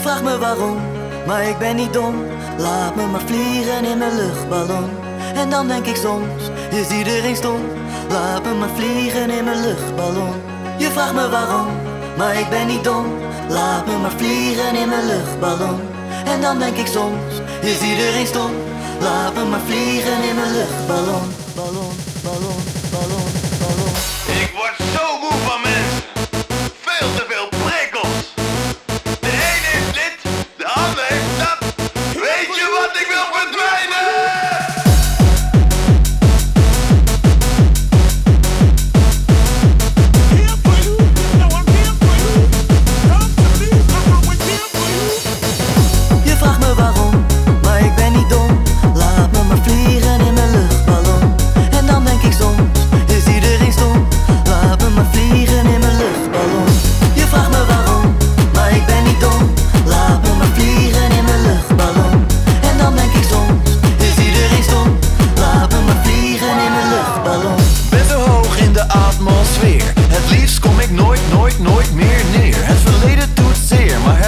vraagt me waarom, maar ik ben niet dom. Laat me maar vliegen in mijn luchtballon. En dan denk ik soms, is iedereen stom? Laat me maar vliegen in mijn luchtballon. Je vraagt me waarom, maar ik ben niet dom. Laat me maar vliegen in mijn luchtballon. En dan denk ik soms, is iedereen stom? Laat me maar vliegen in mijn luchtballon. Ballon, ballon, ballon, ballon.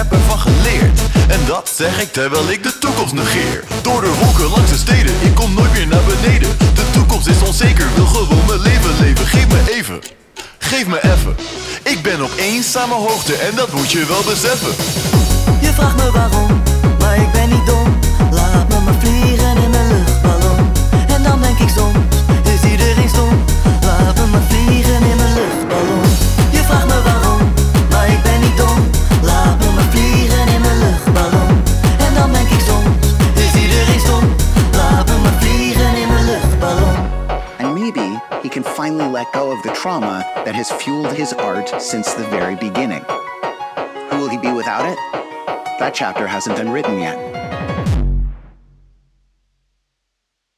Heb ervan geleerd. En dat zeg ik terwijl ik de toekomst negeer. Door de wolken langs de steden, ik kom nooit meer naar beneden. De toekomst is onzeker, wil gewoon mijn leven leven. Geef me even, geef me even. Ik ben op eenzame hoogte en dat moet je wel beseffen. Je vraagt me waarom, can finally let go of the trauma that has fueled his art since the very beginning. Who will he be without it? That chapter hasn't been written yet.